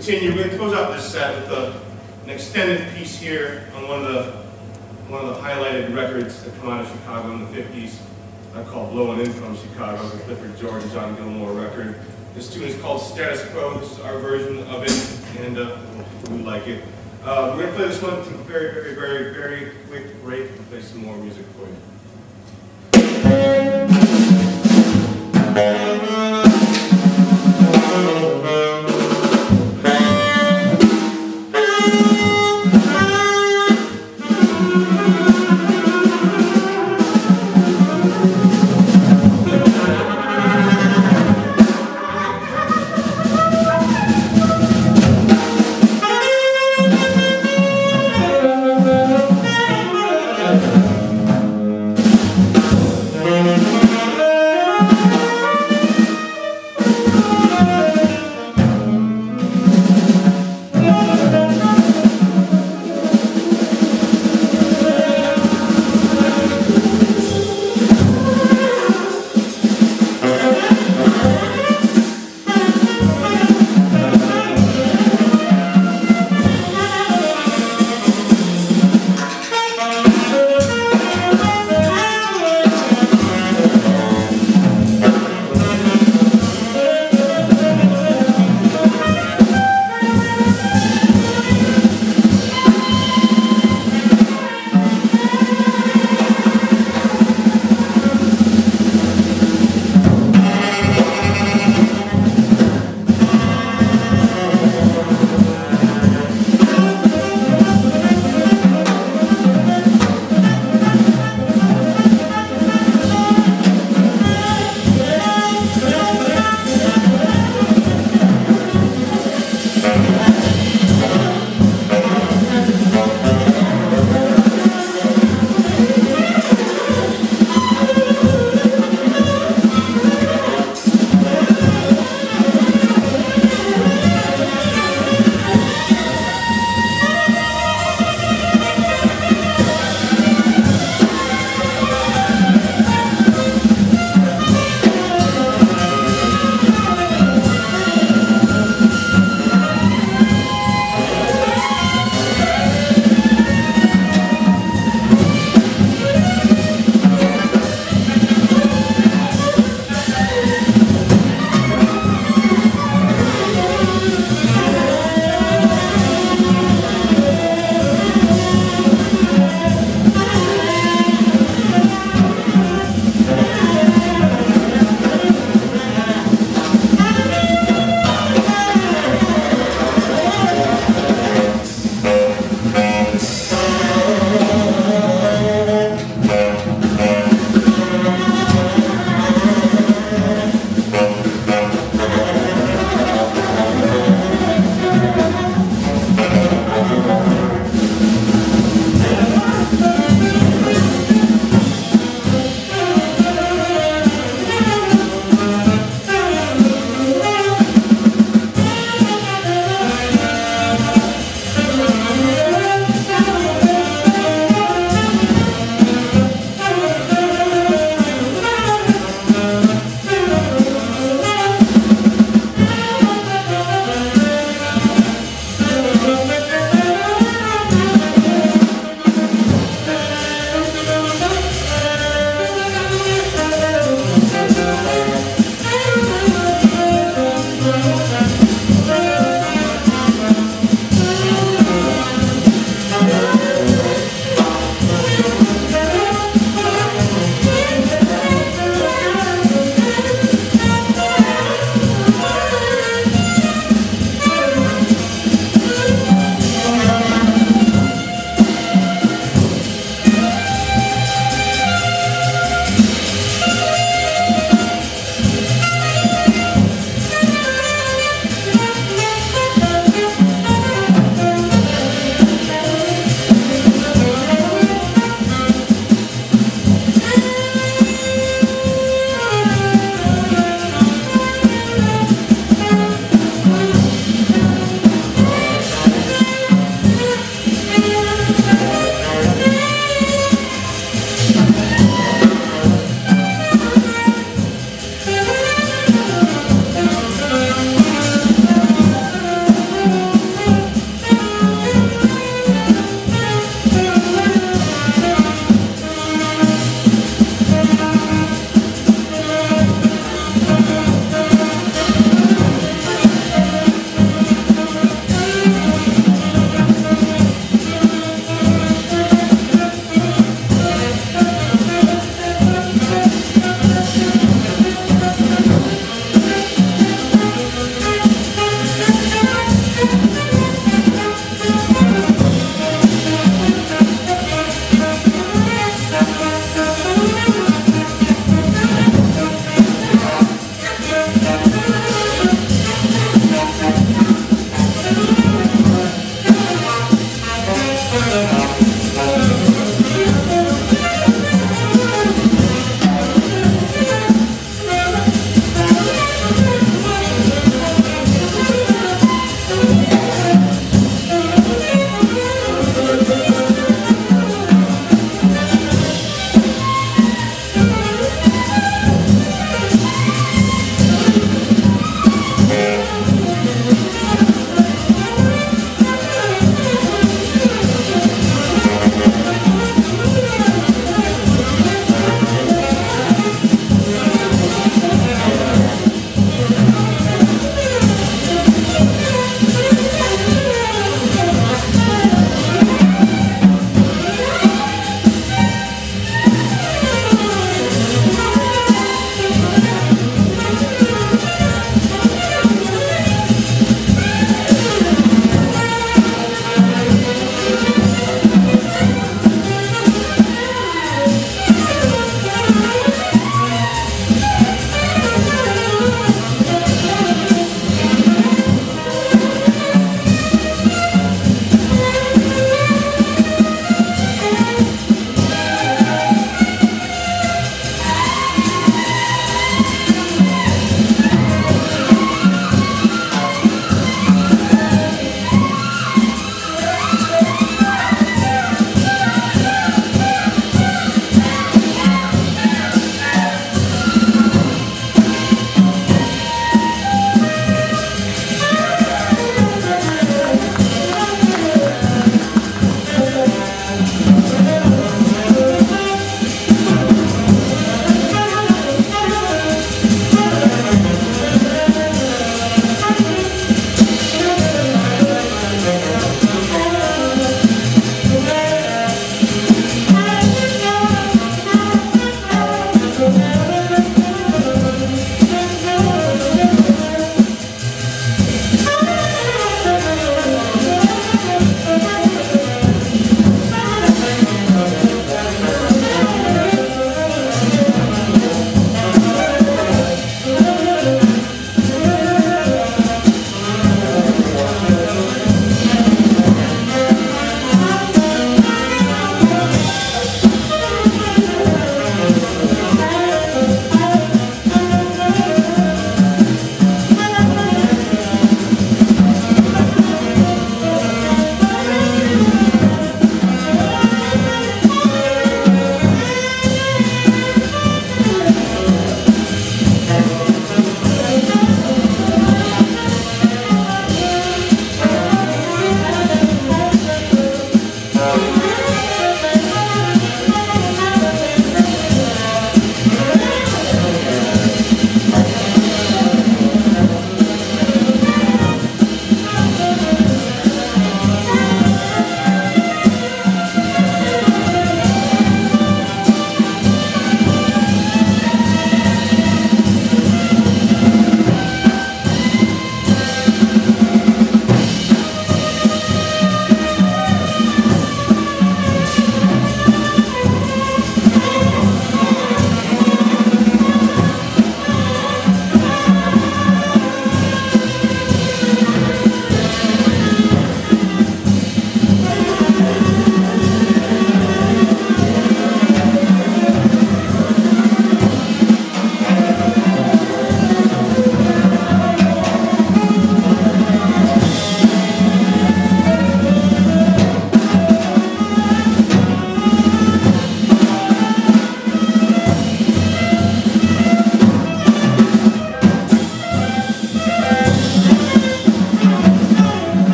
continue. We're gonna close out this set with a, an extended piece here on one of the, one of the highlighted records that come out of Chicago in the fifties, uh, called Blowing In From Chicago, the Clifford Jordan and John Gilmore record. This tune is called Status Quo. This is our version of it, and uh, we like it. Uh, we're gonna play this one to a very, very, very, very quick break and play some more music for you.